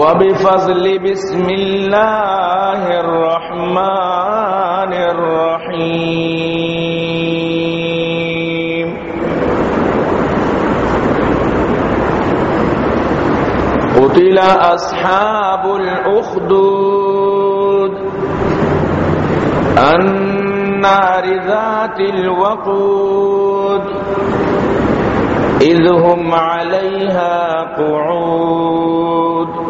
وبفضل بسم الله الرحمن الرحيم. قتل أصحاب الأخدود النار ذات الوقود إذ هم عليها قعود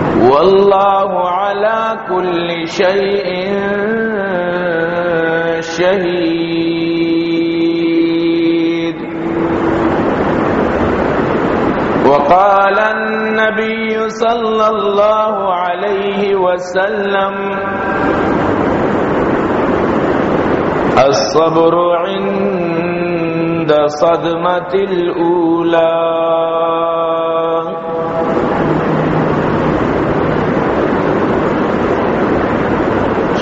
والله على كل شيء شهيد. وقال النبي صلى الله عليه وسلم الصبر عند صدمة الأولى.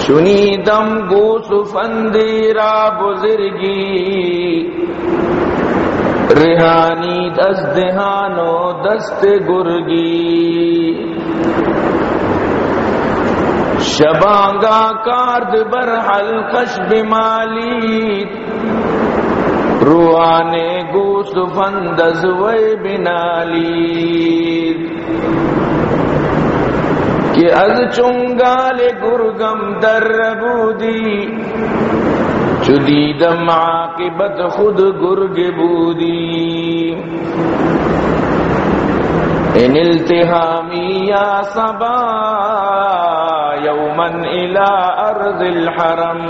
شنیدم گوس فندیرا بزرگی. ریحانی دس دہانو دست گرگی. شبانگا کارد برحل خش بمالی. روحانے گوس فندز وی بنالی. کہ از چنگال گرگم در بودی چدیدم عاقبت خود گرگ بودی۔ ان التهامی یا صبا یوما الى ارض الحرم۔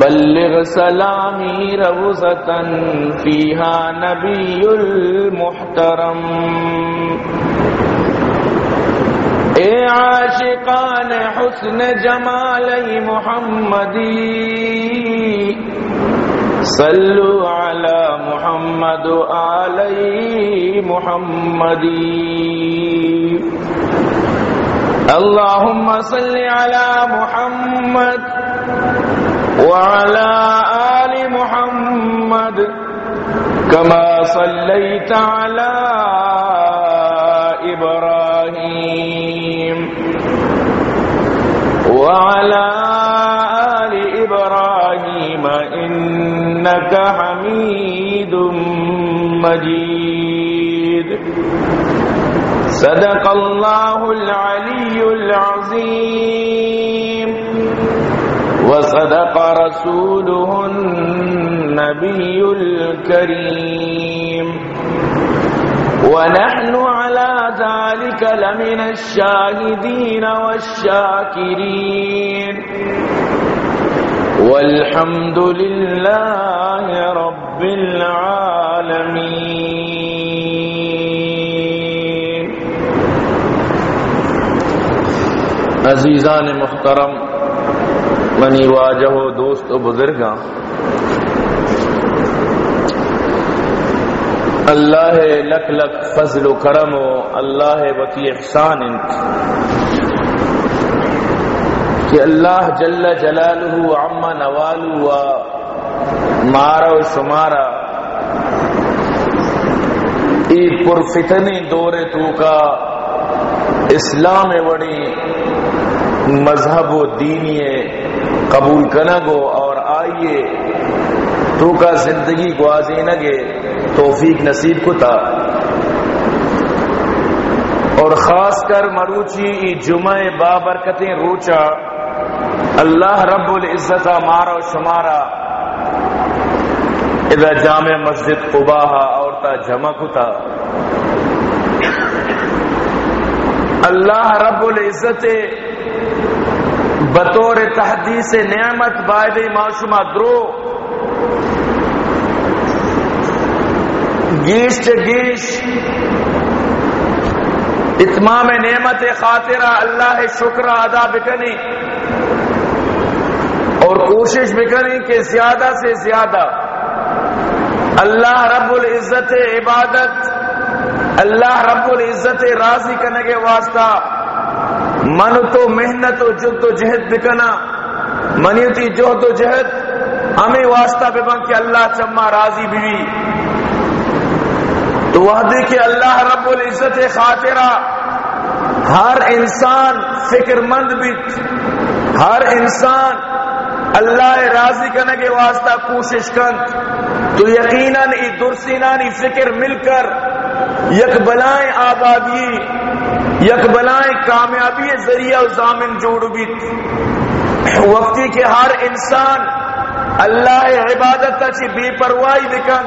بلغ سلامی روزتا فیها نبی المحترم۔ اے عاشقان حسن جمال محمدی صلو علی محمد علی محمدی اللهم صل على محمد وعلى آل محمد كما صليت على إبراهيم. وعلى آل إبراهيم إنك حميد مجيد. صدق الله العلي العظيم. وصدق رسوله النبي الكريم. ونحن على ذلك لمن الشاهدين والشاكرين. والحمد لله رب العالمين. عزیزان محترم منی واجہ و دوست و بزرگاں اللہ لک لک فضل و کرم و اللہ وتی احسان انت کہ اللہ جل جلالہ عم نوالو و مارا و شمارا۔ ای پرفتنی دور تو کا اسلام وڑی مذہب و دینی قبول کنگو اور آئیے تو کا زندگی گوازی نگے توفیق نصیب کو تھا اور خاص کر مروچی، ای جمعہ بابرکتیں روچا۔ اللہ رب العزت مارا و شمارا۔ اذا جامع مسجد قباہا اور تا جمع کتا اللہ رب العزت بطور تحدیث نعمت باید معشمہ درو۔ گیش چ گیش اتمام نعمت خاطرہ، اللہ شکر ادا بکنی۔ اور کوشش بکنی کہ زیادہ سے زیادہ۔ اللہ رب العزت عبادت، اللہ رب العزت راضی کرنے کے واسطہ۔ من تو محنت و جد و جہد بکنا، منیتی جہد و جہد۔ ہمیں واسطہ ببن کہ اللہ چما راضی بھی تو وہ دیکھے اللہ رب العزت خاطرہ ہر انسان فکر مند بھی، ہر انسان اللہ راضی کرنے کے واسطہ کوشش کر تو یقیناً ای درسینانی فکر مل کر یک بلائیں آبادی، یک بلائیں کامیابی ذریعہ ضامن جوڑ بھی وقتی کے ہر انسان اللہ عبادت تچی بے پرواہی بکن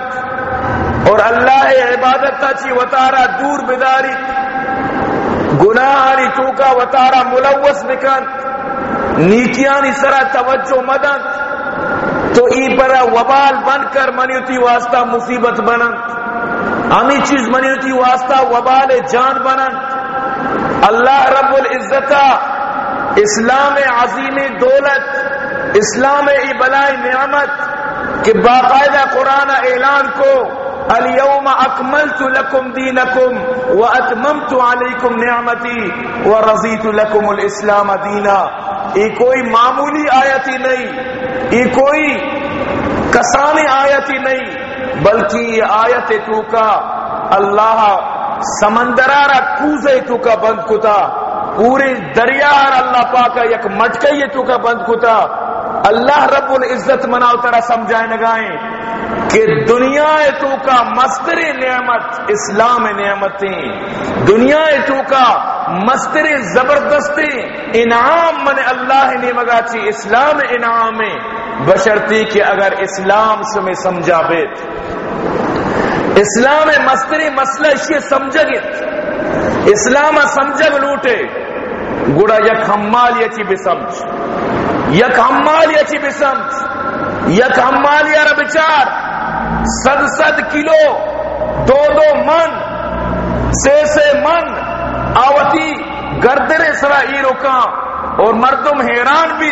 اور اللہ عبادت تچی وطارہ دور بداری۔ گناہ تو کا ملوث بکن نیکیانی سرا توجہ مدن تو ای پر وبال بن کر منیتی واسطہ مصیبت بنن ہمیں چیز منیتی واسطہ وبال جان بنن اللہ رب العزت اسلام عظیم دولت۔ اسلام ای بلائی نعمت کہ باقاعدہ قرآن اعلان کو، اليوم اکملت لکم دینکم واتممت علیکم نعمتی ورضیت لکم الاسلام دینا۔ یہ کوئی معمولی آیتی نہیں، یہ کوئی کسانی آیتی نہیں، بلکہ یہ آیت تو کا اللہ سمندرارا کوزے تو کا بند کتا، پورے دریا اللہ پاکا یک مٹکے تو کا بند کتا۔ اللہ رب العزت منا اترا سمجھائے نگائیں کہ دنیا تو کا مستر نعمت، اسلام نعمتیں، دنیا تو کا مستر زبردستی انعام من اللہ نے مگا چی اسلام انعام بشرتی کہ اگر اسلام سے میں سمجھا بیت، اسلام مستر مسئلہ اسی سمجھ گت اسلام سمجھ لوٹے گڑا یک حمال یہ چی بھی سمجھ۔ یک حمال یہ چی یک حمال یا بچار صد صد کلو، دو دو من سے سے من، آوتی گردر سرا ای رکا اور مردم حیران بھی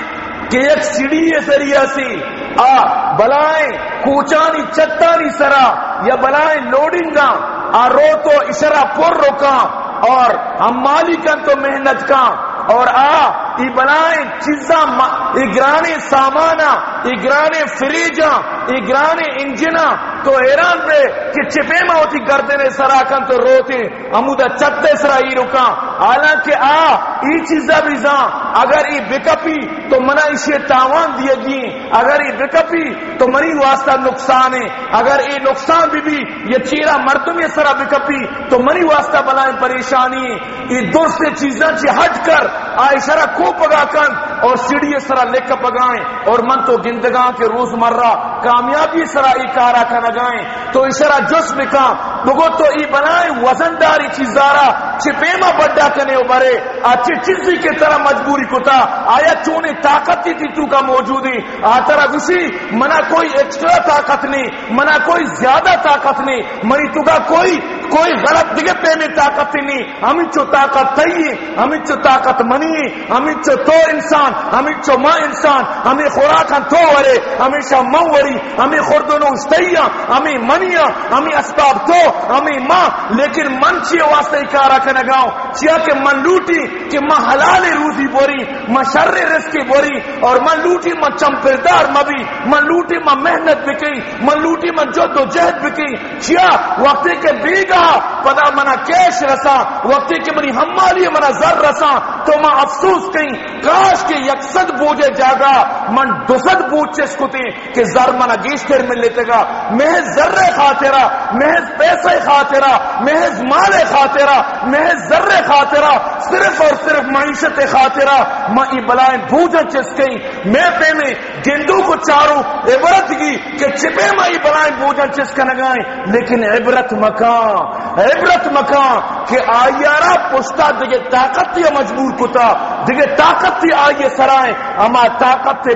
کہ ایک سیڑھی سریا سی۔ آ، بلائیں کوچانی چتانی سرا یا بلائیں لوڈنگا آ، رو تو اشرا پر رکا اور ہم مالکن تو محنت کا اور آ، ای بلائیں چیزاں اگرانے سامانا اگرانے فریجاں اگرانے انجنا تو حیران بے کہ چپے میں ہوتی گردنے سراکن تو روتے ہمودہ چتے سرا ای رکا حالانکہ آ، ای چیزا بھی اگر ای بکپی تو منا اسے تاوان دیے گی۔ اگر ای بکپی تو منی واسطہ نقصان ہے۔ اگر ای نقصان بھی بھی یہ چیرا مردم یہ سرا بکپی تو منی واسطہ بلائیں پریشانی۔ ای دوست چیزاں جی چی ہٹ کر آئی سرا کو پگا کن اور سیڑھی سرا لکھ پگائیں اور من تو گندگاں کے روز مرہ کامیابی سرا ای کارا کا نگائیں تو اسرا جس بکا بگو تو ای بنائیں وزنداری چیزارا چپیما بڑا کنے ابھرے اچھی چیزی کے طرح مجبوری کتا، آیا چونے طاقت تھی تو کا موجودی، آترا گسی منا کوئی ایکسٹرا طاقت نہیں، منا کوئی زیادہ طاقت نہیں منی تو کا کوئی کوئی غلط دیگے پہ میں طاقت نہیں، ہمیں چو طاقت تھی ہمیں چو طاقت منی ہمیں چو تو انسان، ہمیں چو ماں انسان، ہمیں خوراکاں تو ورے، ہمیشہ ماں وری، ہمیں خوردنوں استیاں ہمیں منیا ہمیں اسباب تو، ہمیں ماں، لیکن من چیئے واسطے اکارا کنے گاؤں چیا کہ من لوٹی، کہ من حلال روزی بوری، من شر رزقی بوری، اور من لوٹی، من چمپردار مبی، من لوٹی، من محنت بکی، من لوٹی، من جد و جہد بکی۔ چیا وقتی کے بیگا پدا منا کیش رسا وقتی کے منی حمالی منا زر رسا تو من افسوس کہیں کاش کے یکسد بوجھے جاگا، من دوسد بوجھ چس کتی، کہ زر منا گیشتر مل لیتے گا۔ محض ذر خاطرہ، محض پیسے خاطرہ، محض مال خاطرہ محض ذر خاطرہ، صرف اور صرف معیشت خاطرہ ماں ای بلائیں بوجھن چس کہیں میں پہ میں گندو کو چاروں، عبرت کی کہ چپے ماں ای بلائیں بوجھن چس نگائیں۔ لیکن عبرت مکان عبرت مکان کہ آئیارا پشتا دیگے طاقت تیا مجبور کتا دیگے طاقت تیا آئیے سرائیں۔ اما طاقت تے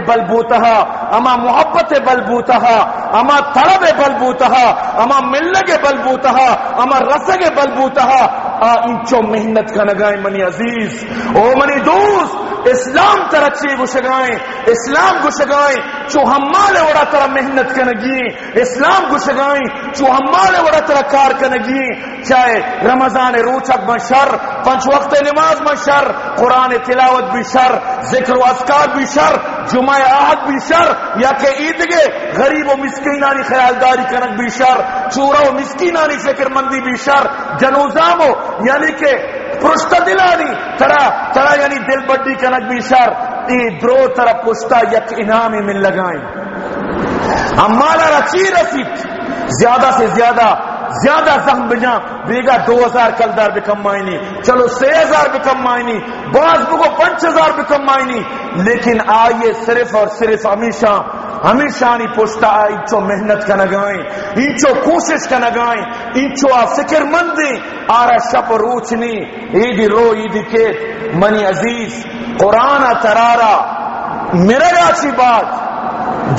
اما محبت بل بوتہا اما طلب بل بوتہا اما ملنے بل بوتہا اما رسگ بل بوتہا آ انچو محنت کا نگائیں منی عزیز. او منی دوست، اسلام ترچی گشگائیں اسلام گشگائیں چو ہمالے وڑا ترہ محنت کنگی. اسلام گشگائیں چو ہمالے وڑا ترہ کار کنگی. چاہے رمضان روچک من شر، پنچ وقت نماز من شر، قرآن تلاوت بھی شر، ذکر و اذکار بھی شر جمعہ آہد بھی شر یا کہ عید گے غریب و مسکینانی خیالداری کنک بھی شر، چورا و مسکینانی فکر مندی بھی شر جنوزامو یعنی کہ پرشتہ دلانی ترا ترا یعنی دل بڈی کنک بھی شر، ای درو ترا پشتہ یک انعامی من لگائیں۔ امالا رچی رسید؟ زیادہ سے زیادہ زیادہ زخم بجا بیگا دو ہزار کلدار بکم مائنی چلو سی ہزار بکم مائنی بعض بگو پنچ ہزار بکم مائنی لیکن آئیے صرف اور صرف ہمیشہ ہمیشہ نی پوچھتا انچو محنت کا نگائیں انچو کوشش کا نگائیں انچو آ فکر مندیں۔ آرہ شپ روچنی ایدی رو، ایدی کے۔ منی عزیز، قرآن ترارا۔ میرے گاچی بات،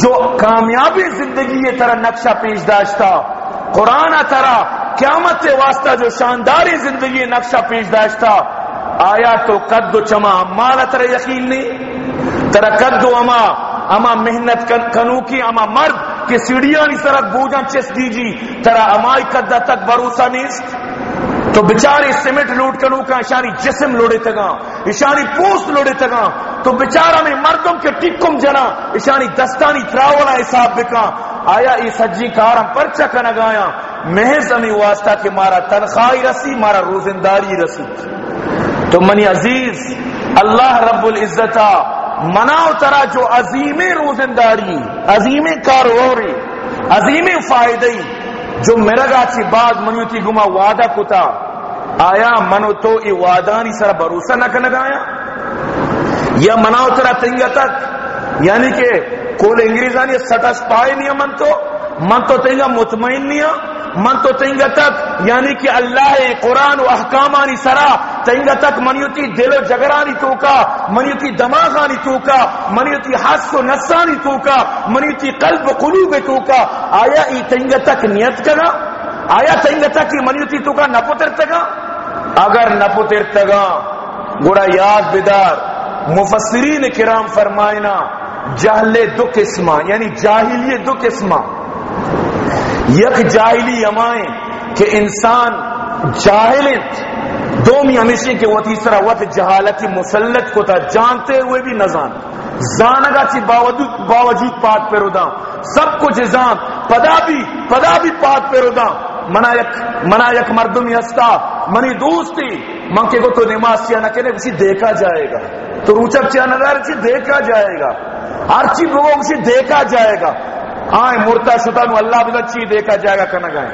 جو کامیابی زندگی یہ طرح نقشہ پیش داشتا۔ قرآن ترا قیامت واسطہ جو شانداری زندگی نقشہ پیش داشتا آیا تو قد و چما مالا ترا یقین نہیں؟ ترا قد و اما. اما محنت کنو کی، اما مرد کہ سیڑھیاں نہیں سرک بوجھا چس دیجی. ترا امائی قدہ تک بروسہ نیست تو بچاری سیمنٹ لوٹ کنو کا اشاری جسم لوڑے تگا اشاری پوست لوڑے تگا تو بچارہ میں مردم کے ٹکم جنا. اشانی دستانی تراولا حساب بکا آیا ای سجی کارم پرچا کا نگایا محض امی واسطہ کہ مارا تنخواہی رسی، مارا روزنداری رسی۔ تو منی عزیز، اللہ رب العزتا مناو ترا جو عظیم روزنداری، عظیم کاروری عظیم فائدئی، جو میرا گاچی بعد منیوتی گما وعدہ کتا۔ آیا منو تو ای وعدانی سر بروسہ نہ کنگایا یا مناو ترا تنگا تک یعنی کہ کول انگریزانی سٹس پائے نہیں من تو من تو تنگا مطمئن نہیں من تو تنگا تک یعنی کہ اللہ قرآن و احکامانی سرا تنگا تک منیوتی دل و جگرانی توکا منیوتی دماغانی توکا منیوتی حس و نسانی توکا منیوتی قلب و قلوب توکا۔ آیا ای تنگا تک نیت کنا؟ آیا تنگا تک ای منیوتی توکا نپتر تگا؟ اگر نپتر تگا گوڑا یاد بدار، مفسرین کرام فرمائنا جہل دو قسمہ یعنی جاہلی دو قسمہ۔ یک جاہلی امائیں کہ انسان جاہلت دومی ہمیشہ کہ وہ تیسرا وقت جہالتی مسلط کو تھا جانتے ہوئے بھی نہ جان زانگا چی باوجود, باوجود پات پہ ردا سب کچھ جان پدا بھی پدا بھی پات پہ ردا منا یک منا یک مردم ہستا منی دوستی۔ من کے کو تو نماز کیا نہ کہنے کسی دیکھا جائے گا۔ تو روچک چیا نہ کسی دیکھا جائے گا۔ ہر چیز لوگوں کسی دیکھا جائے گا۔ آئے مرتا شتا نو اللہ بھی چی دیکھا جائے گا کنا گائے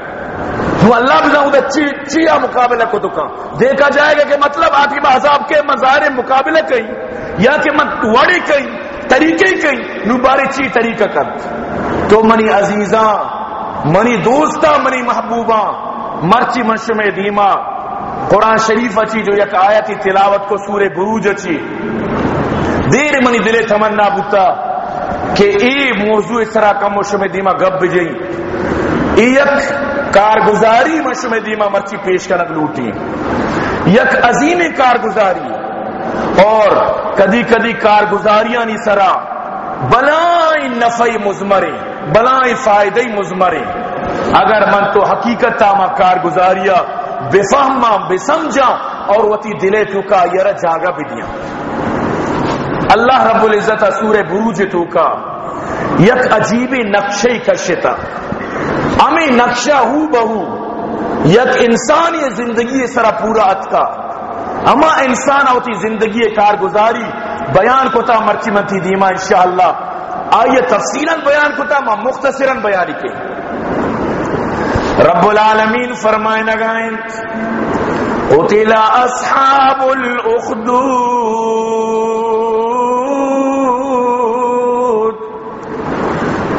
نو اللہ بھی ادھر چی، چیا مقابلہ کو تو کہاں۔ دیکھا جائے گا کہ مطلب آتی عذاب کے مظاہر مقابلہ کہیں، یا کہ مت وڑی کہیں، طریقے کہیں۔ نو بارے چی طریقہ کر۔ تو منی عزیزاں، منی دوستا منی محبوبہ مرچی منشم دیما۔ قرآن شریف اچھی جو یک آیتی تلاوت کو سور بروج اچھی دیر منی دل تمنا بوتا کہ ای موضوع اس طرح کا منشم دیما گب بجئی۔ ای یک کارگزاری منشم دیما مرچی پیش کرنگ لوٹی۔ یک عظیم کارگزاری۔ اور کدی کدی کارگزاریاں نی سرا بلائیں نفعی مزمرے، بلائیں فائدہ مزمرے۔ اگر من تو حقیقت ما کار گزاریا بے فہما بے سمجھا اور وتی دلے تو کا یر جاگا بھی دیا۔ اللہ رب العزت سورہ بروج تو کا یک عجیبی نقشے کشتا امی نقشہ ہو بہو۔ یک انسان یہ زندگی سرا پورا اتکا۔ اما انسان ہوتی زندگی کارگزاری۔ بیان کتا مرچی منتی دیما انشاءاللہ۔ آئیے تفصیلا بیان کتا ما مختصرا بیانی کے۔ رب العالمین فرمائے نگائیں قتل اصحاب الاخدود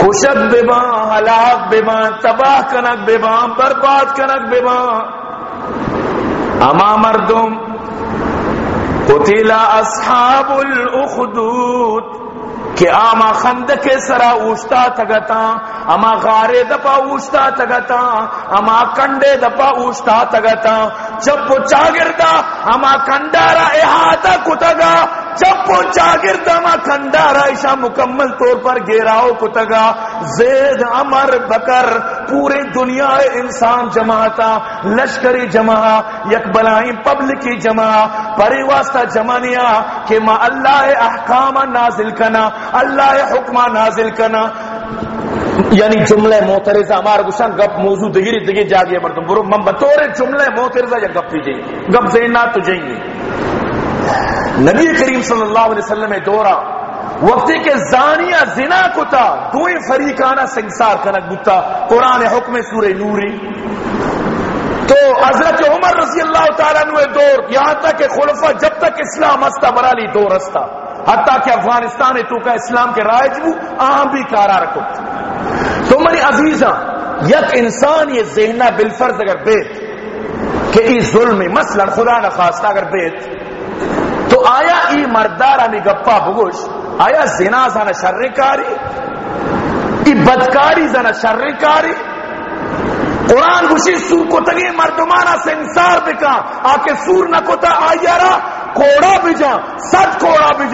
کشت ببا ہلاک ببا تباہ کنک ببا برباد کنک ببا اما مردم، قتل اصحاب الاخدود کہ آما خند کے سرا اوشتا تگتا اما غارے دپا اوشتا تگتا اما کنڈے دپا اوشتا تگتا۔ جب وہ چاگردہ اما کنڈارا احاطہ کتگا چپ چاگردا اما کنڈارا ایشا مکمل طور پر گیراؤ کتگا، زید امر بکر پورے دنیا انسان جماعتا لشکری جمع یک بلائیں پبلکی جمع پری واسطہ جمعنیا کہ ما اللہ احکام نازل کنا، اللہ حکمہ نازل کنا۔ یعنی جملہ موترزہ ہمارا گسان گپ موضوع دگیری دگی جاگی مردم۔ برو، من بطور جملہ موترزہ یا گپ پیجئے گپ زینات تو جائیں گے نبی کریم صلی اللہ علیہ وسلم دورا وقتی کے زانیہ زنا کتا دوئیں فریقانہ سنگسار کنک بتا قرآن حکم سورہ نوری۔ تو حضرت عمر رضی اللہ تعالیٰ نوے دور، یہاں تک کہ خلفہ جب تک اسلام ہستا برالی دور ہستا حتیٰ کہ افغانستان تو کا اسلام کے رائج بو آہم بھی کارا رکھو تو منی عزیزہ یک انسان یہ ذہنہ بالفرض اگر بیت، کہ ای ظلم مثلا خدا نخواستہ اگر بیت تو آیا ای مردارہ میں گپا بگوش، آیا زنا زنا شرکاری؟ ای بدکاری زنا شرکاری؟ قرآن گوشی سور کو تگی مردمانا سنسار بکا، آکے سور نہ کوتا آئیارا کوڑا بھی جا کوڑا بھی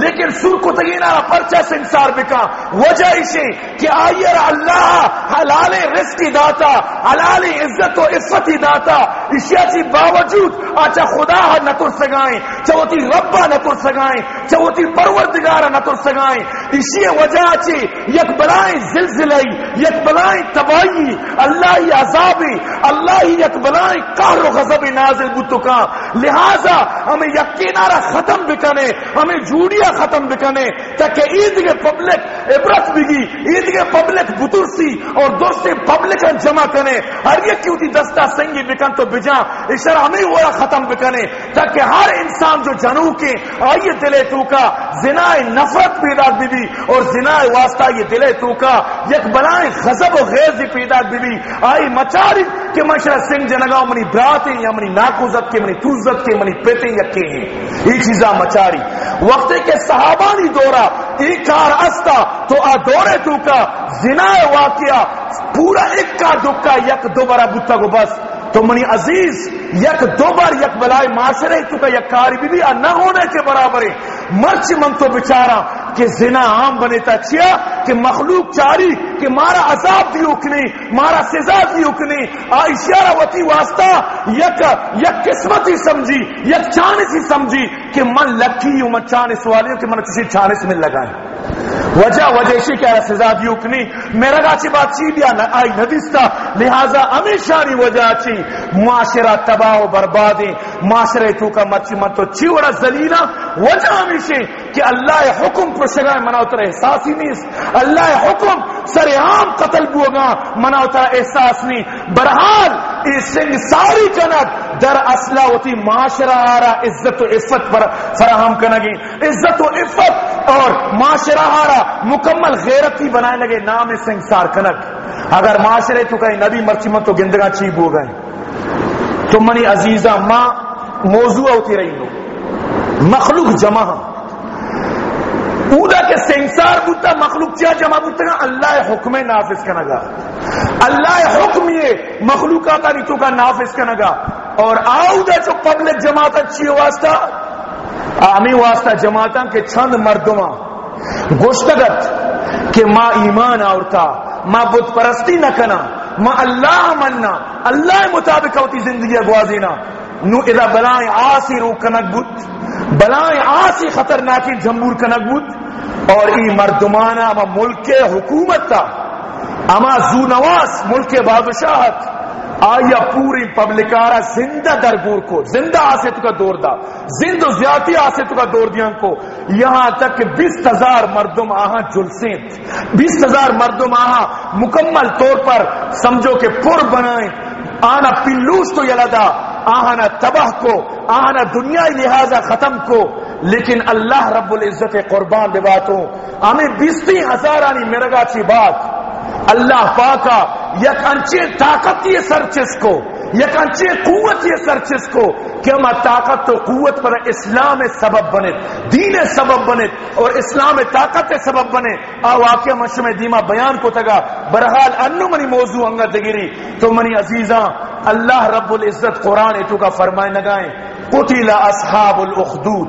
لیکن سور کو تگینا پرچہ سے انصار بکا وجہ اسے کہ آئیر اللہ حلال رزقی داتا، حلال عزت و عفتی داتا۔ اشیاء چی جی باوجود آچا خدا نہ تر سگائیں چوتی ربا نہ تر سگائیں چوتی پروردگارا نہ تر سگائیں۔ اسی وجہ چی یک بلائیں زلزلئی، یک بلائیں تباہی، اللہ ہی عذابی، اللہ ہی یک بلائیں قہر و غضب نازل بتکا لہذا ہمیں یک یقینارا ختم بکنے، ہمیں جھوڑیاں ختم بکنے، تاکہ عید کے پبلک عبرت بگی، عید کے پبلک بطرسی اور دوستے پبلک جمع کنے ہر یہ کیوں تھی دستہ سنگی بکن تو بجا اشار ہمیں وہ ختم بکنے، تاکہ ہر انسان جو جنو کے آئیے دلے تو کا زنا نفرت پیدا بھی اور زنا واسطہ یہ دلے تو کا یک بلائیں غضب و غیظ پیدا بھی آئی مچاری کہ مشرہ سنگ جنگاؤ منی براتے یا منی ناکوزت کے منی توزت کے منی پیتے یکے ہیں یہ چیزاں مچاری وقت کے صحابانی دورا ایک کار استا تو آ دورے تو کا زنا واقعہ، پورا ایک کا دکا، یک دوبارہ بتا کو بس۔ تو منی عزیز یک دو بار یک بلائے معاشرے تو کا یک کاری بھی, بھی نہ ہونے کے برابر ہے۔ مرچ من تو بچارا کہ زنا عام بنے تا چیا کہ مخلوق چاری کہ مارا عذاب دی اکنے مارا سزا دی اکنے اشارہ وتی واسطہ یک یک قسمت ہی سمجھی یک چانس ہی سمجھی کہ من لکی ہوں من چانس والی ہوں کہ من کسی چانس میں لگائیں وجہ وجہ اسی کہہ رہا سزا دی اکنے میرا گاچی بات چی؟ دیا نہ آئی ندیستا لہذا ہمیشہ نہیں وجہ چی؟ معاشرہ تب تباہ و بربادیں معاشرے تو کا مچی من تو چیوڑا زلینا وجہ ہمیشہ کہ اللہ حکم پر شگائے منا اتر احساس ہی نہیں اللہ حکم سر عام قتل بوگا منا اتر احساس نہیں۔ برحال، اس ساری کنک در اصلہ ہوتی، معاشرہ آرہ عزت و عفت پر فراہم کنگی عزت و عفت اور معاشرہ آرہ مکمل غیرت ہی بنائے لگے، نام سنگ سار کنک۔ اگر معاشرے تو کہیں نبی مرچی من تو گندگاں چیب ہو گئے۔ تو منی عزیزہ، ماں، موضوع ہوتی رہی مخلوق جمع اودا کے سنسار بوتا، مخلوق چیا جمع بوتا؟ اللہ حکم نافذ کرنا گا۔ اللہ حکم یہ مخلوقات نیتوں کا نافذ کرنا گا۔ اور آؤدا جو پبلک جماعت اچھی واسطہ، آمی واسطہ جماعتاں کے چند مردمہ گوشتگت کہ ماں ایمان آورتا، ماں بت پرستی نہ کنا۔ ما اللہ مننا، اللہ مطابق ہوتی زندگی گوازینا۔ نو اذا بلائیں آسی رو کنک بلائیں آسی خطرناکی جمبور کنک اور ای مردمانہ اما ملک حکومت تا۔ اما زونواس ملک بادشاہت۔ آیا پوری پبلکارا زندہ درگور کو، زندہ آسے تو کا دور دا، زند و زیادتی آسے تو کا دور دیا کو۔ یہاں تک کہ بیس ہزار مردم آہاں جلسیں، بیس ہزار مردم آہاں مکمل طور پر سمجھو کہ پر بنائیں۔ آنا پلوس تو یلدا آہانا تباہ کو، آہانا دنیا لہذا ختم کو۔ لیکن اللہ رب العزت قربان دے باتوں، ہمیں بیستی ہزارانی مرگا چی بات اللہ پاکا یک انچے طاقت یہ سرچس کو، یکانچے قوت یہ سرچس کو کہ ہم طاقت تو قوت پر اسلام سبب بنے، دین سبب بنے اور اسلام طاقت سبب بنے۔ آ واقعہ مشم دیما بیان کو تگا۔ برحال انو منی موضوع انگا دگیری۔ تو منی عزیزاں، اللہ رب العزت قرآن اتو کا فرمائے نگائیں۔ قتل اصحاب الاخدود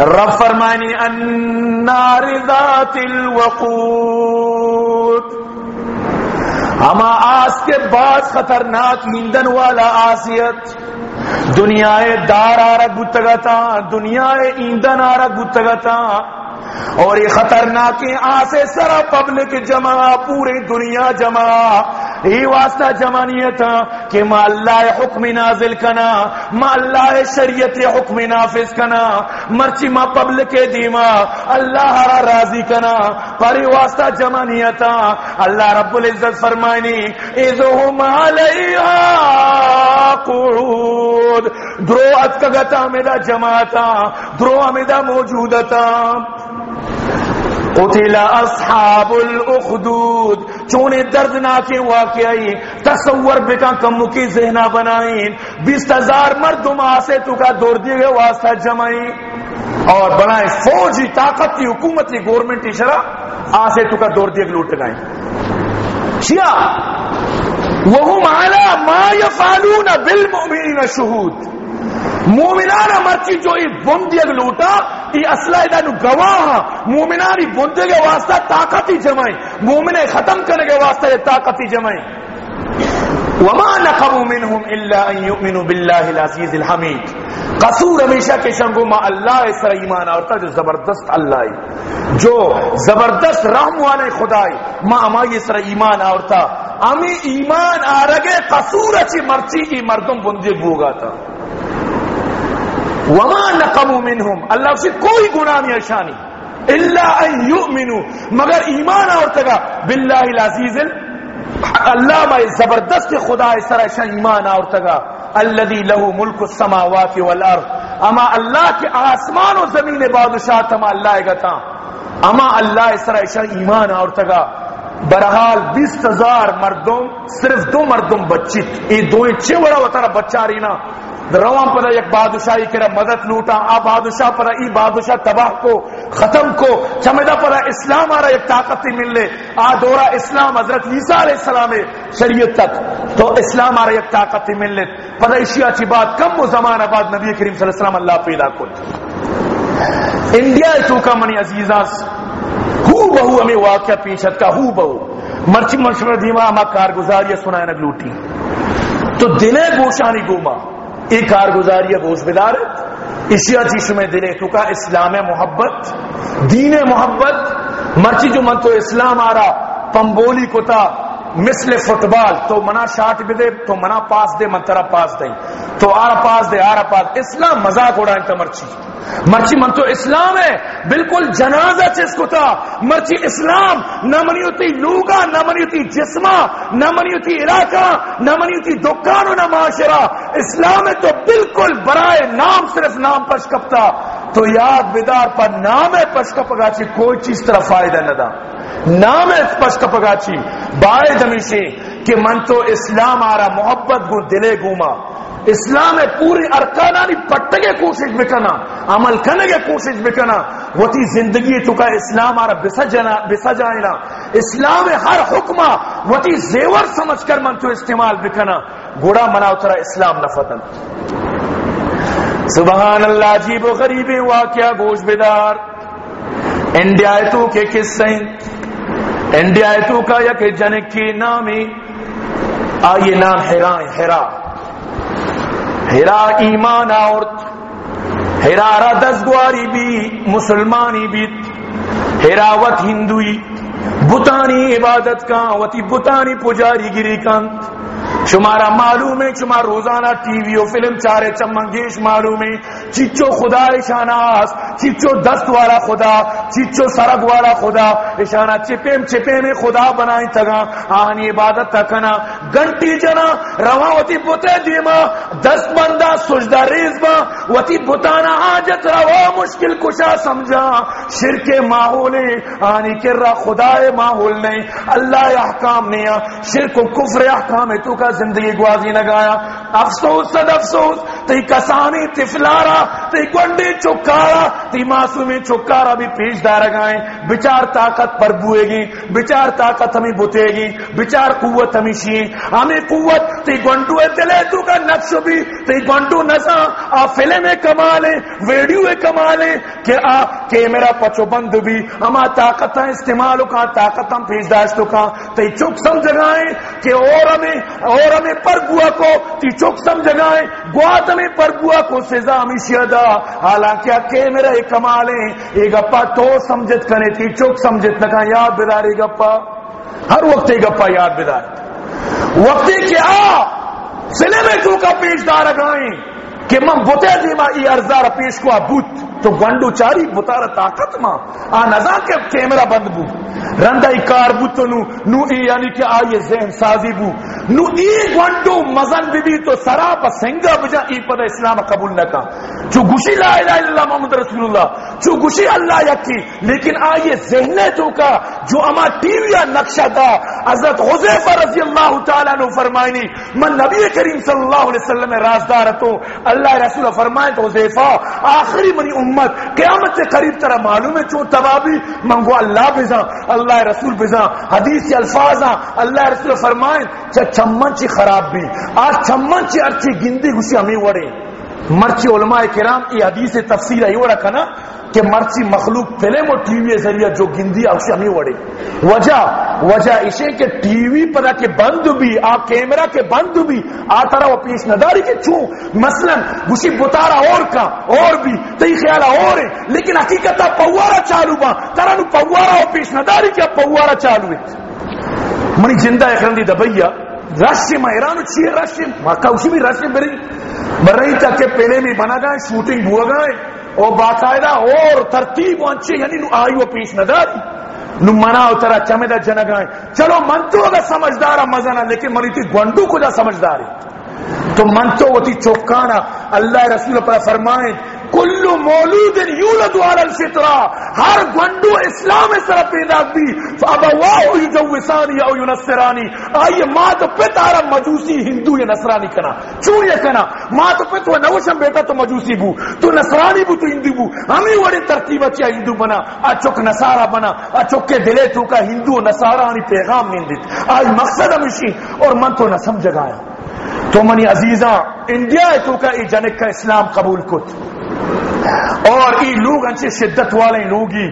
رب فرمانی النار ذات الوقود۔ ہما آس کے بعد خطرناک ایندھن والا آسیت۔ دنیا دار آرہ گتگتا دنیا ایندھن آرہ گتگتا اور یہ خطرناک آسے سرا پبلک جمع پوری دنیا جمع۔ یہ واسطہ جمانیت کہ ما اللہ حکم نازل کنا ما اللہ شریعت حکم نافذ کنا۔ مرچی ما پبلک دیما، اللہ را راضی کنا۔ پر یہ واسطہ جمانیت اللہ رب العزت فرمائنی اذہم علیہا قعود درو اتکگتا میدا جماعتا، درو امیدہ موجودتا۔ قتل اصحاب الاخدود۔ چونے دردناک واقعی تصور بکا کمو کی ذہنہ بنائیں۔ بیس ہزار مردم آسے تو کا دور دیئے واسطہ جمعیں۔ اور بنائیں فوجی طاقتی حکومتی گورنمنٹی شرح آسے تو کا دور دیئے لوٹ گائیں شیعہ وہم علا ما یفعلون بالمؤمنین شہود۔ مومنان مرچی جو ای بندیگ لوٹا ای اصلہ نو گواہ مومنانی بندیگ واسطہ طاقتی جمائیں۔ مومن ختم کرنے کے واسطہ یہ طاقتی جمائیں۔ وما نقموا منهم الا ان يؤمنوا بالله العزيز الحميد۔ قصور ہمیشہ کے شنگو ما اللہ سر ایمان آورتا جو زبردست اللہ ہے۔ جو زبردست رحم والے خدای، ما اما یہ سر ایمان آورتا۔ امی ایمان آرگے قصور اچھی مرچی ای مردم بندی بوگا تھا۔ وما نقموا منهم. اللہ سے کوئی گناہ نہیں شانی الا ان يؤمنوا. مگر ایمان اور تگا باللہ العزیز اللہ میں زبردست خدا اس طرح شان ایمان اور تگا الذي له ملك السماوات والارض اما اللہ کے آسمان و زمین بادشاہ تما اللہ گتا۔ اما اللہ اس طرح شان ایمان اور تگا برحال بیس ہزار مردم صرف دو مردم بچت۔ یہ دو چھ بڑا وطارہ بچہ رینا روان پر ایک بادشاہی کرا مدد لوٹا، آ بادشاہ پر ای بادشاہ تباہ کو، ختم کو چمدہ پر اسلام آ رہا ایک طاقت مل لے آ دورا اسلام حضرت عیسیٰ علیہ السلام شریعت تک تو اسلام آ رہا ایک طاقت مل لے پر اشیاء اچھی بات کم و زمان بعد نبی کریم صلی اللہ علیہ وسلم اللہ پیدا کل انڈیا تو کا منی عزیزہ ہو بہو ہمیں واقعہ پیچھت کا، ہو بہو۔ مرچی مشورہ دیما ہما کارگزاری سنائے نگ لوٹی۔ تو دلے گوشانی گوما۔ ای کارگزاری بوز بدارت اشیاء چیش میں دلے تو کا اسلام محبت، دین محبت۔ مرچی جو من تو اسلام آ رہا پمبولی کتا تا مثل فٹبال، تو منا شاٹ بھی دے، تو منا پاس دے، من طرح پاس دیں تو آرہ پاس دے، آرہ پاس۔ اسلام مزاق اڑائیں تا مرچی۔ مرچی من تو اسلام ہے۔ بالکل جنازہ چس کو تھا۔ مرچی اسلام، نہ منی ہوتی لوگا، نہ منی ہوتی جسمہ، نہ منی ہوتی علاقہ، نہ منی ہوتی دکان و نہ معاشرہ۔ اسلام ہے تو بالکل برائے نام صرف نام پشکپتا تو یاد بیدار پر نام ہے پشکپ گاچی کوئی چیز طرح فائدہ نہ دا. نام ہے پشکپ گاچی بائے دمیشی کہ من تو اسلام آ رہا محبت گو دلے گوما. اسلام پوری ارکانانی پٹگے کوشش بکنا، عمل کرنے کے کوشش بکنا وہ تھی زندگی تو کا اسلام آرہ بسا جائنا اسلام ہر حکمہ وہ تھی زیور سمجھ کر من تو استعمال بکنا. گوڑا منا اترا اسلام نفتن سبحان اللہ، عجیب و غریب واقعہ گوش بیدار۔ انڈیا تو کے قصے انڈیا تو کا یک جنک کی نامی آئیے نام حیران حیران ہرا۔ ایمان آورت ہرارا دسگواری بھی، مسلمانی بھی۔ ہراوت ہندوئی بتانی عبادت کا وتی بتانی پجاری گری کانت شمارا معلوم ہے شمار روزانہ ٹی وی و فلم چارے چمنگیش معلوم ہے چچو خدا اشاناس چچو دست والا خدا، چچو سرگ والا خدا۔ اشانہ چپیم چپے میں خدا بنائی تگا آنی عبادت تکنا۔ گنٹی جنا رواں وتی بوتے دیما۔ دست بندہ، سجدہ ریز با وتی بتانا، حاجت روا، مشکل کشا سمجھا۔ شرک ماحول آنی کر رہا خدا ماحول نہیں۔ اللہ احکام نہیں شرک و کفر احکام ہے تو کا زندگی گوازی لگایا افسوس صد افسوس. تی کسانی تفلارا تی گنڈی چکارا تی معصومی چکارا بھی پیش دار گائیں۔ بچار طاقت پر بوئے گی، بچار طاقت ہمیں بتے گی، بچار قوت ہمیں شی ہمیں قوت تی گنڈو دلے تو کا نقش بھی۔ تی گنڈو نسا آ فلم کمالے ویڈیو کمالے کہ آ کیمرہ پچو بند بھی۔ ہما طاقت استعمال کا طاقت ہم پیش داشتوں کا تی چک سمجھ گائیں کہ اور ہمیں اور ہمیں پر گوا کو تی چک سمجھ گائیں۔ گوا گوات ہمیں پر گوا کو سزا ہمیں حالانکہ کہ میرا ایک کمال یہ گپا، تو سمجھت کنے تی چوک سمجھت نکا یاد بداری گپا۔ ہر وقت یہ گپا یاد بدار۔ وقت کیا سلے میں تو کا پیش دار گائیں کہ من بوتے دیما ای ارزار پیش کو بوت تو گنڈو چاری بتارا طاقت ما آ نزا کے کیمرہ بند بو۔ رندہ ای کار بو تو نو نو ای یعنی کہ آئیے ذہن سازی بو۔ نو ای گنڈو مزن بی بی تو سرا پا سنگا بجا ای پدا اسلام قبول نکا چو گوشی لا الہ الا اللہ محمد رسول اللہ، چو گوشی اللہ یکی، لیکن آئیے ذہن تو کا۔ جو اما ٹیویا نقشہ دا، حضرت حضیفہ رضی اللہ تعالیٰ نے فرمائنی، من نبی کریم صلی اللہ علیہ وسلم رازدار تو، اللہ رسول فرمائے تو حضیفہ آخری منی امت قیامت سے قریب طرح معلوم ہے چون تبابی، منگو اللہ بزا اللہ رسول بزا حدیث کے الفاظ اللہ رسول فرمائیں چا چمن چی خراب بھی، آج چمن چی ارچی گندی گوشی ہمیں وڑے۔ مرچی علماء کرام یہ حدیث تفسیر ہے یہ رکھا نا کہ مرچی مخلوق فلم اور ٹی وی ذریعہ جو گندی اوشی ہمیں وڑے۔ وجہ وجہ اسے کہ ٹی وی پدا کے بند بھی، آ کیمرہ کے بند بھی، آ ترا وہ پیش نداری کے چوں مثلا، گوشی بتارا اور کا، اور بھی تی خیال اور ہے۔ لیکن حقیقت پوارا چالو با۔ ترا نو پوارا و پیش نداری کیا پوارا چالو ہے۔ منی زندہ اخرندی دبیا رش ایران چیئے رش مکہ اسی بھی رش بری برہی تک کہ پہلے میں بنا گئے شوٹنگ ہوا گئے اور باقاعدہ اور ترتیب انچے یعنی نو آئی وہ پیش نہ داری نو منا اترا چمیدہ جنگائیں چلو من تو اگر سمجھدارا مزہ نہ لیکن منی تھی گونڈو کو جا سمجھداری تو من تو وہ تھی چوکانا اللہ رسول پر فرمائیں کلو مولود یولد علی الفطرہ، ہر گنڈو اسلام اس طرح پیدا بھی فابواہ یجوسانی او ینصرانی۔ آئیے ماں تو پتارا مجوسی ہندو یا نصرانی کنا؟ چون یہ کنا؟ ماں تو پت وہ نوشم بیٹا تو مجوسی بو۔ تو نصرانی بو تو ہندو بو۔ ہمیں وڑی ترتیب اچھا ہندو بنا۔ اچھک نصارہ بنا۔ اچھک کے دلے تو کا ہندو نصارانی پیغام نیندت آج مقصد ہمشی اور من تو نہ سمجھ گایا تو منی عزیزاں انڈیا تو کا ای جنک کا اسلام قبول کت۔ اور ای لوگ انچے شدت والے لوگی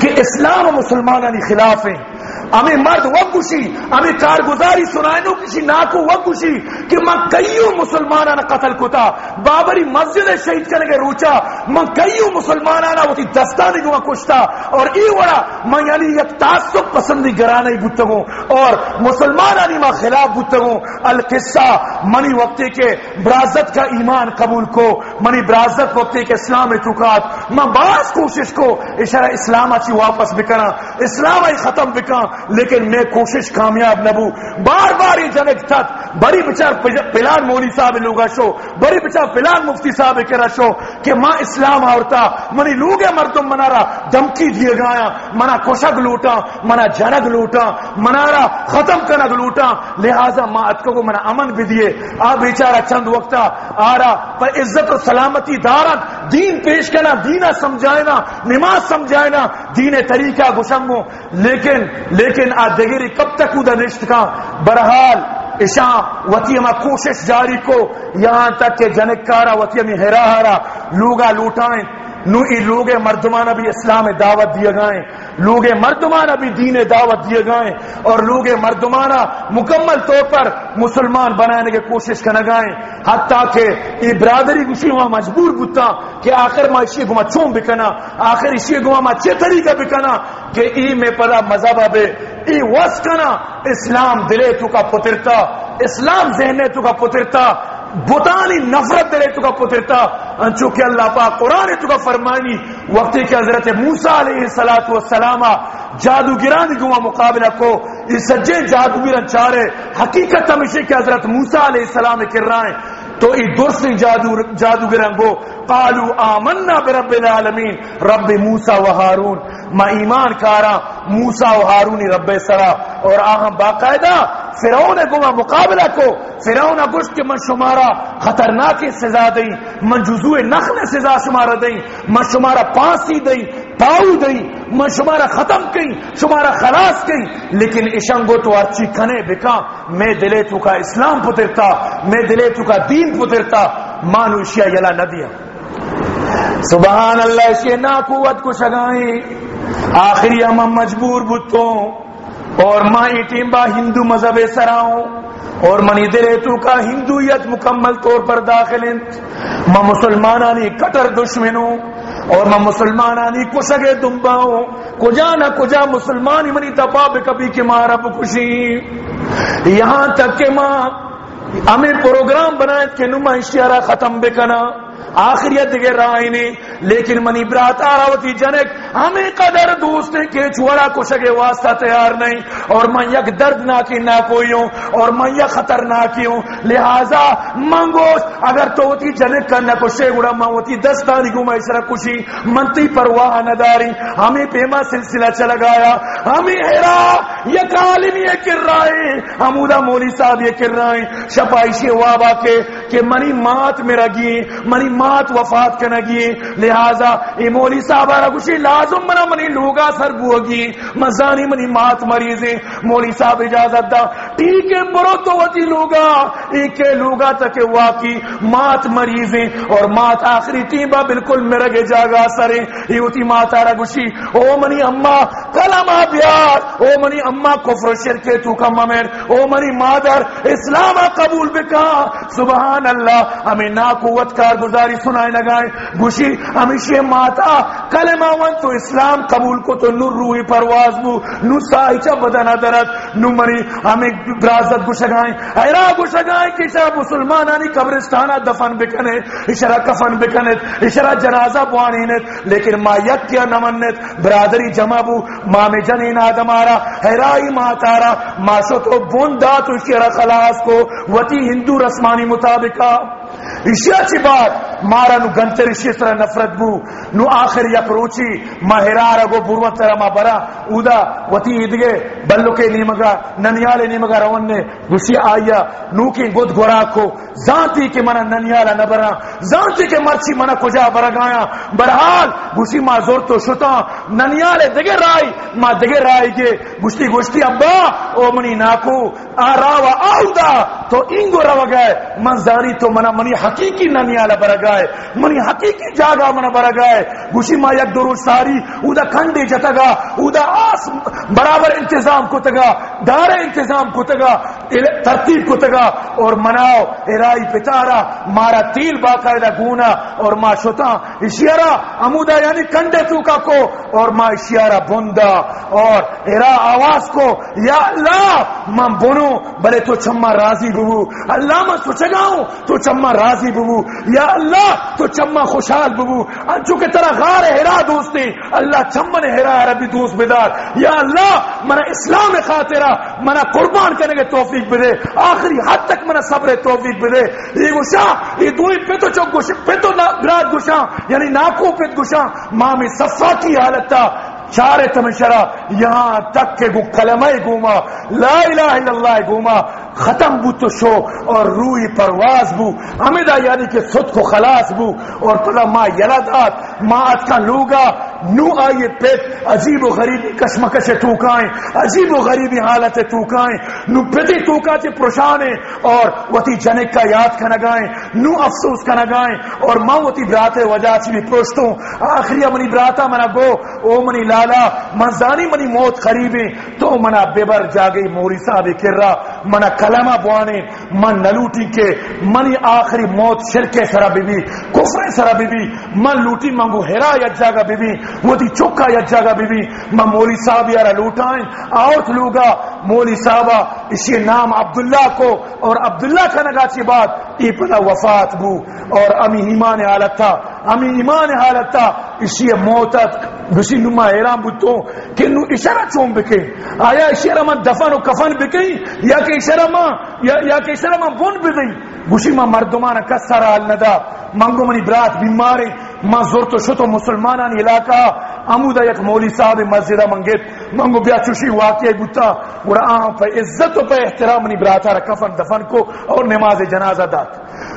کہ اسلام و مسلمانانی خلاف ہیں۔ ہمیں مرد وہ خوشی ہمیں کارگزاری سنائے کسی ناکو وہ خوشی کہ میں کئیو مسلمانانا قتل کتا، بابری مسجد شہید کرنے کے روچا میں کئیو مسلمانانا وہ دستانی کو کشتا، اور ای وڑا میں یعنی یک تعصب پسندی گرانے بتگو اور مسلمانانی ما خلاف بتگو القصہ منی وقتی کے برازت کا ایمان قبول کو، منی برازت وقتی کے اسلام چکات میں بعض کوشش کو، اشارہ اسلام اچھی واپس بکنا، اسلام ای ختم بکا لیکن میں کوشش کامیاب نبو بار بار یہ جنگ تھا بڑی بچار پلان مولی صاحب لوگا شو بڑی بچار پلان مفتی صاحب کرا شو کہ ماں اسلام آورتا، منی لوگے مردم منارا، دمکی دیے گایا منا کوشک لوٹا منا جنگ لوٹا، منارا ختم کنگ لوٹا۔ لہذا ماں اتکو کو منا امن بھی دیے آ بیچارہ چند وقتا آ رہا پر عزت و سلامتی دارت دین پیش کرنا دینا سمجھائنا، نماز سمجھائنا، دین طریقہ گشنگو لیکن لیکن آ دگیری کب تک ادھر نشت کا؟ برحال ایشا وتی ہما کوشش جاری کو، یہاں تک کہ جنکارا وتی ہمیں ہرا ہرا لوگا لوٹائیں۔ نو ای لوگ مردمان بھی اسلام دعوت دیا گئے لوگ مردمان بھی دین دعوت دیے گئے اور لوگ مردمانہ مکمل طور پر مسلمان بنانے کی کوشش کرنا گئے حتیٰ کہ یہ برادری گشی وہاں مجبور بتا کہ آخر ما اسی گما چون بکنا آخر اسی گما ما چے طریقہ بکنا کہ ای میں پدا مذہب بے ای وس کنا، اسلام دلے تو کا پترتا، اسلام ذہنے تو کا پترتا بتانی نفرت دلے تو کا پترتا انچو کہ اللہ پاک قرآن تو کا فرمانی، وقتی کہ حضرت موسیٰ علیہ السلام جادوگران گوا مقابلہ کو اس سجے جادوگران چارے، حقیقت ہمیشہ کہ حضرت موسیٰ علیہ السلام کر رہا ہے تو ای درست جادو جادوگران گو قالو آمنا برب العالمین. رب موسیٰ و ہارون. ما ایمان کارا، موسیٰ و ہارونی رب سرا. اور آہم باقاعدہ، فرعون گما مقابلہ کو. فرعون گشت کے من شمارا، خطرناک سزا دئی من جزو نخل سزا شمارا دئی من شمارا پانسی دئی پاؤ دئی من شمارا ختم کئی شمارا خلاص کئی لیکن اشنگو تو ارچی کھنے بکا، میں دلے تو کا اسلام پترتا، میں دلے تو کا دین پترتا، مانو یلا نہ دیا سبحان اللہ اشیاء نا قوت کو شگائیں۔ آخری ہم مجبور بتوں، اور ماں ٹیم با ہندو مذہب سراؤں، اور منی دلے تو کا ہندویت مکمل طور پر داخل میں مسلمانانی کٹر دشمنوں اور میں مسلمانانی کشگے دمباؤں۔ کجا نہ کجا مسلمان منی تپاب کبھی کے مارا خوشی یہاں تک کہ ماں ہمیں پروگرام بنائے کہ نما اشارہ ختم بکنا آخریت دیگر رائے نے لیکن منی برات آراوتی جنک، ہمیں قدر دوست نے کہ چھوڑا کشگے واسطہ تیار نہیں، اور میں یک درد نہ کوئی ہوں، اور میں یک خطر نہ کی ہوں، لہذا منگوش، اگر تو ہوتی جنک کا نہ کشے گڑا، میں ہوتی دستانی گو میں اسرا کشی، منتی پرواہ نہ داری ہمیں پیما سلسلہ چلا گایا ہمیں ہیرا یک عالم یہ کر رہے حمودہ مولی صاحب یہ کر رہے شپائشی وابا کے، کہ منی مات میرا گی منی مات وفات کنگی لہذا ای مولی صاحب را گوشی لازم منا منی لوگا سر بوگی مزانی منی مات مریضیں۔ مولی صاحب اجازت دا۔ ٹھیک ہے برو تو وطی لوگا۔ ایک لوگا تک واقعی۔ مات مریضیں اور مات آخری تیمبا بالکل مرگے جاگا سریں یہ ہوتی مات آرہ گوشی۔ او منی اما، کلمہ بیار او منی اما، کفر شرکے تو کم ممیر او منی مادر، اسلام قبول بکا۔ سبحان اللہ، ہمیں نا قوت کار گزاری سنائے لگائے۔ گوشی ہمیشہ ماتا۔ کلمہ ون تو اسلام قبول کو تو نور روحی پرواز بو۔ نو سائچہ بدن درد نو منی، ہمیں برازت گوشگائیں ایرا گوشگائیں کہ اشارہ مسلمان آنی قبرستانہ دفن بکنے اشارہ کفن بکنے اشارہ جنازہ بوانینت لیکن ما یک کیا نمنت برادری جمع بو ما میں جنین آدم آرا ایرائی ماتارا ما شو تو بوندا تو اشارہ خلاص کو، وتی ہندو رسمانی مطابقہ۔ اشیا چی بات؟ مارا نو گنتر اشیا طرح نفرت بو نو آخر یک روچی مہرارا گو بروت طرح ما برا اودا وطی ادگے بلو کے نیمگا ننیال نیمگا روننے گسی آیا نو کی گد گورا کو زانتی کے منا ننیالا نبرا زانتی کے مرچی منا کجا برگایا برحال گسی ما زور تو شتا ننیال دگے رائی ما دگے رائی گے گشتی گشتی ابا او منی ناکو آراوا آودا تو انگو رو گئے من زاری تو منا منی حقیقی ننیالا برگائے منی حقیقی جاگا منا برگائے گوشی ما یک درو ساری او دا کھنڈے جتگا او دا آس برابر انتظام کو تگا دار انتظام کو تگا ترتیب کو تگا اور مناؤ ارائی پتارا، مارا تیل باقاعدہ گونا، اور ما شتا اشیارا امودا یعنی کنڈے تو کا کو، اور ما اشیارا بندا اور ارا آواز کو، یا اللہ من بنو بلے تو چمہ راضی ببو اللہ میں سچگاؤں تو چمہ راضی ببو یا اللہ تو چمہ خوشحال ببو۔ انچو کے طرح غار ہرا دوستی۔ اللہ چمن ہرا ربی دوست بدار یا اللہ منا اسلام خاطرہ منا قربان کرنے کے توفیق بدے آخری حد تک منا صبر توفیق بدے یہ گشا، یہ دوئی پیتو چوک گشا پیتو براد گشا یعنی ناکو پیت گشا۔ مامی صفا کی حالت تا۔ چارے تمشرا یہاں تک کہ گو کلمہ گوما۔ لا الہ الا اللہ گوما۔ ختم بو تو شو اور روئی پرواز بو. حمیدہ یعنی کہ خود کو خلاص بو. اور پلا ما یلدات، ما ات کا لوگا. نو آئیے پیت عجیب و غریبی کشمکش توکائیں عجیب و غریبی حالت توکائیں نو پتی توکا چے پروشانے اور وتی جنک کا یاد کا نگائیں، نو افسوس کا نگائیں. اور ماں وتی براتے وجہ چی بھی پروشتوں. آخری منی براتا منا گو، او منی لالا، منزانی منی موت قریبیں. تو منا بیبر جاگئی موری صاحب کر رہا منا کلمہ بوانے من نلوٹی کے، منی آخری موت شرکے سرا بی بی کفر سرا بی بی من لوٹی منگو ہرا یا جاگا بی بی وہ دی چکا یا جاگا بی بی من مولی صاحب یارا لوٹائیں آوت لوگا، مولی صاحبہ، اسی نام عبداللہ کو، اور عبداللہ کا نگا چی بات، ای پدا وفات بو، اور امی ایمان حالت تھا امی ایمان حالت اسی موتت گسی نما حیران بودتو کہ نو اشارہ چون بکیں آیا اشارہ من دفن و کفن بکیں یا کہ اشارہ من یا, یا کہ اشارہ من بون بدیں گوشی ما مردمان کسر حال ندا منگو منی برات بیماری ما زورتو شتو مسلمانان علاقہ امودا یک مولی صاحب مسجدہ منگیت، منگو بیا چوشی واقعی بوتا گوڑا آن پہ عزت و پہ احترام منی براتا را کفن دفن کو اور نماز جنازہ دات۔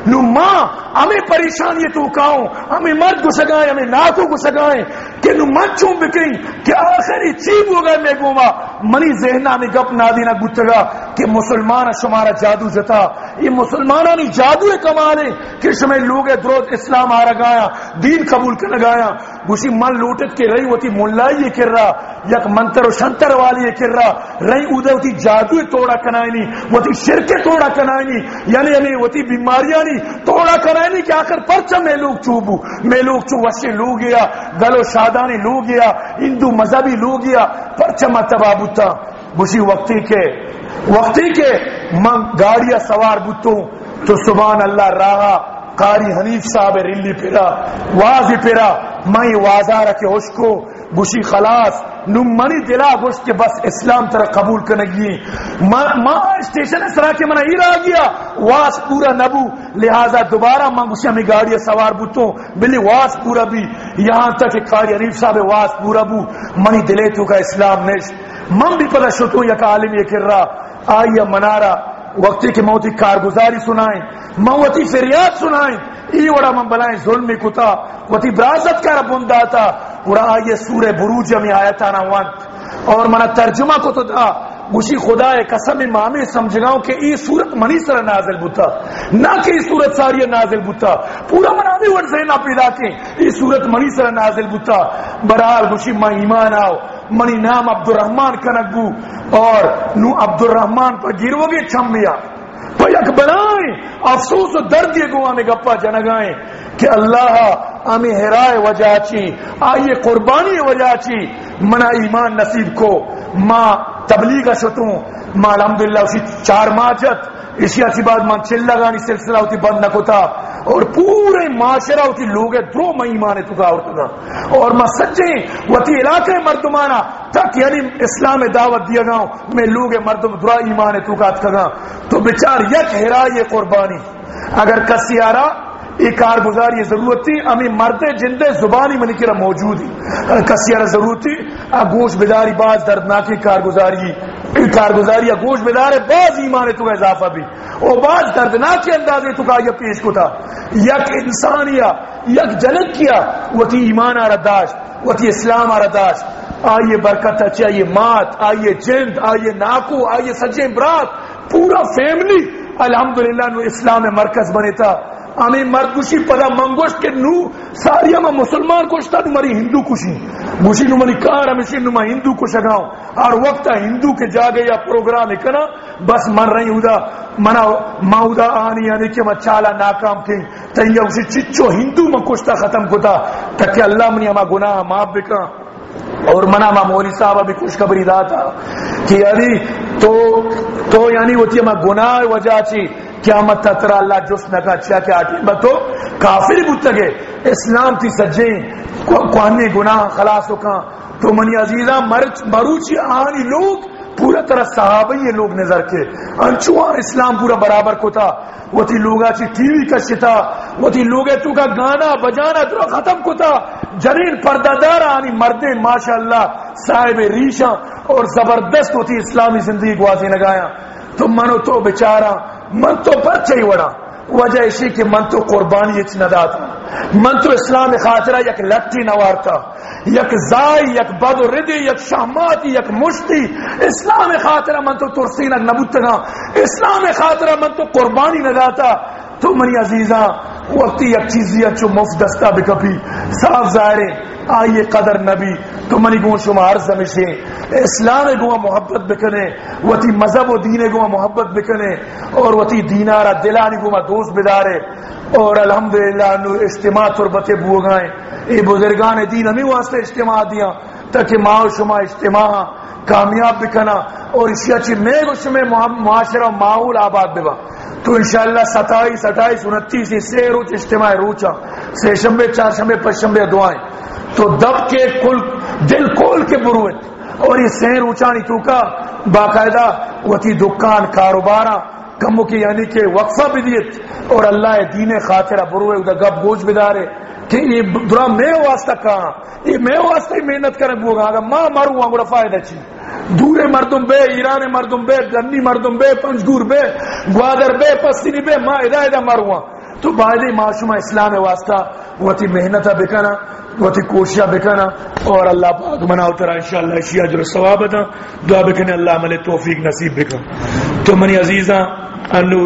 نو ماں ہمیں پریشانی تو کاؤں ہمیں مرد کو سگائیں ہمیں ناکو کو سگائیں کہ نو من چون بکیں، کہ آخری چیب ہو گئے میں گوما۔ منی ذہنہ میں گپ نادینا گتگا کہ مسلمان شمارا جادو جتا۔ یہ مسلمانانی جادو کمالے، کہ شمیں لوگ درود اسلام آ رگایا دین قبول کر لگایا گوشی من لوٹت کے رہی ہوتی ملائی یہ کر رہا۔ یک منتر و شنتر والی یہ کر رہا۔ رہی ادھے ہوتی جادو توڑا کنائنی ہوتی شرک توڑا کنائنی۔ یعنی, یعنی ہمیں ہوتی بیماریاں نہیں توڑا کنائنی کہ آخر پرچہ میں لوگ چوبو میں لوگ چو وشے لو گیا گلو شادانی لو گیا، ہندو مذہبی لو گیا پرچہ متبا بوتا۔ گوشی وقتی کے وقتی کے من گاڑیاں سوار بوتوں۔ تو سبحان اللہ راہا۔ قاری حنیف صاحب ریلی پیرا واضی پیرا میں واضح رکھے ہوش کو گوشی خلاص نو منی دلا گوشت کے بس اسلام طرح قبول کرنگی ماں اسٹیشن اس طرح کے منہ ہی رہا گیا۔ واس پورا نبو، لہذا دوبارہ ماں گوشی ہمیں گاڑی سوار بوتوں، بلی واس پورا بھی۔ یہاں تک کہ قاری حنیف صاحب واس پورا بو۔ منی دلے تو کا اسلام نشت۔ من بھی پتہ شتو یک عالم یہ کر رہا۔ آئیے منارا وقتی کے موتی کارگزاری سنائیں موتی فریاد سنائیں۔ ای وڑا من بلائیں، ظلم کتا۔ وتی براست کا رب داتا۔ وڑا آئیے سورہ بروج میں آیا تھا وانت اور منا ترجمہ کو تو دا۔ گوشی خدا ہے قسم مامی سمجھ گاؤں کہ ای صورت منی سر نازل بوتا۔ نہ کہ ای صورت ساری نازل بوتا۔ پورا منامی ور ذہن پیدا کے ای صورت منی سر نازل بوتا۔ برحال گوشی ماں ایمان آؤ۔ منی نام عبد الرحمن کنگو اور نو عبد الرحمن پر گیرو گے چھمیا پیک بنائیں افسوس و درد یہ گوا میں گپا جنگائیں کہ اللہ ہمیں ہرائے وجہ چی، آئیے قربانی وجہ چی، منا ایمان نصیب کو ماں تبلیغ شتوں ماں الحمدللہ اسی چار ماہ جت اسی اچھی بات مان چل لگانی سلسلہ ہوتی بند نہ تھا اور پورے معاشرہ ہوتی لوگ درو میں ایمان تو کا اور اور ماں سچے وتی علاقے مردمانا تک یعنی اسلام دعوت دیا گاؤں میں لوگ مردم درا ایمان تکا تکا تو بیچار یک ہرا یہ قربانی۔ اگر کسی آرا یہ کارگزاری یہ ضرورت تھی۔ امی مرد جندے زبانی منی کی موجود ہی۔ کسی ضرورت تھی۔ گوش بداری باز دردناکی کارگزاری۔ کارگزاری گوش بدار باز ایمان تو اضافہ بھی۔ اور بعض دردناک اندازے تو کا یہ پیش کو تھا۔ یک انسانیہ یک جنک کیا وہ تھی ایمان آ رداشت وہ تھی اسلام آ رداشت آئیے برکت اچھا آئیے مات، آئیے جند، آئیے ناکو، آئیے سجے برات پورا فیملی الحمدللہ، نو اسلام مرکز بنے تھا۔ ہمیں مرد کشی پدا منگوشت کے نو ساری ہم مسلمان کشتا نو مری ہندو کشی۔ گوشی نو منی کار ہمیشی نو ہندو وقت ہندو کے جاگے یا پروگرام کنا، بس من رہی ہودا منا ماودا آنی یعنی کہ میں چالا ناکام کی تینیا اسی چچو ہندو میں کشتا ختم کتا۔ تک اللہ منی ہما گناہ معاف بکا اور منا ما مولی صاحب ابھی خوشخبری دا تھا کہ یعنی تو تو یعنی وہ تھی ہما گناہ وجہ چی۔ قیامت تترا اللہ جس نہ کا اچھا کہ آٹی بتو، کافر بتگے اسلام تھی سجے کوانی گناہ، خلاص ہو تو منی عزیزہ، مرچ مروچی آنی لوگ، پورا طرح صحابہ یہ لوگ نظر کے۔ انچوان اسلام پورا برابر کو تھا۔ وہ تھی لوگا چی ٹی وی کا شتا۔ وہ تھی لوگے تو کا گانا بجانا تو ختم کو تھا۔ جنین پردہ دارا آنی مردے، ماشاءاللہ، صاحب ریشا اور زبردست ہوتی اسلامی زندگی کو آتی نگایا تو منو تو بچارا من تو پر چاہی وڑا۔ وجہ اسی کہ من تو قربانی اچ نہ من تو اسلام خاطرہ یک لٹی نوارتا یک زائی، یک بد و ردی یک شہماتی یک مشتی اسلام خاطرہ من تو ترسینک نبوتنا اسلام خاطرہ من تو قربانی نداتا تو منی عزیزاں وقتی یک چیزی اچھو مفت دستا بکپی صاف ظاہرے آئیے قدر نبی، تو منی گو شما عرض ہمیشہ اسلام گو محبت بکنے وتی مذہب و دین گو محبت بکنے، اور وتی دینارا دلانی گو دوست بدارے۔ اور الحمدللہ نو اجتماع تربت بو گائیں اے بزرگان دین ہمیں واسطے اجتماع دیا، تاکہ ماں شما اجتماع کامیاب بکنا، اور اسی اچھی میں گوش میں معاشرہ ماحول آباد ببا۔ تو انشاءاللہ ستائیس، اٹھائیس، انتیس سے روچ اجتماع روچا سے شمبے چار شمبے پس شمبے دعائیں۔ تو دب کے کل، دل کول کے بروت اور یہ سین اونچانی تو کا باقاعدہ وتی دکان کاروبارہ کمو کی یعنی کہ وقفہ بھی دیت اور اللہ دین خاطرہ بروے ادھر گپ گوش بدارے کہ یہ درا میں واسطہ کہاں؟ یہ میں واسطہ ہی محنت کریں بو گا ماں ماروں گا گڑا فائدہ چی دورے مردم بے، ایران مردم بے، گنی مردم بے، پنجگور بے، گوادر بے، پستینی بے ماں ادا ادا ماروں گا تو بعد معاشمہ اسلام واسطہ وہ تھی محنت بکنا وہ تھی کوشیاں بکنا اور اللہ پاک منا اترا انشاءاللہ شیعہ جو ثواب تھا دعا بکنے اللہ ملے توفیق نصیب بکن تو منی عزیزاں انو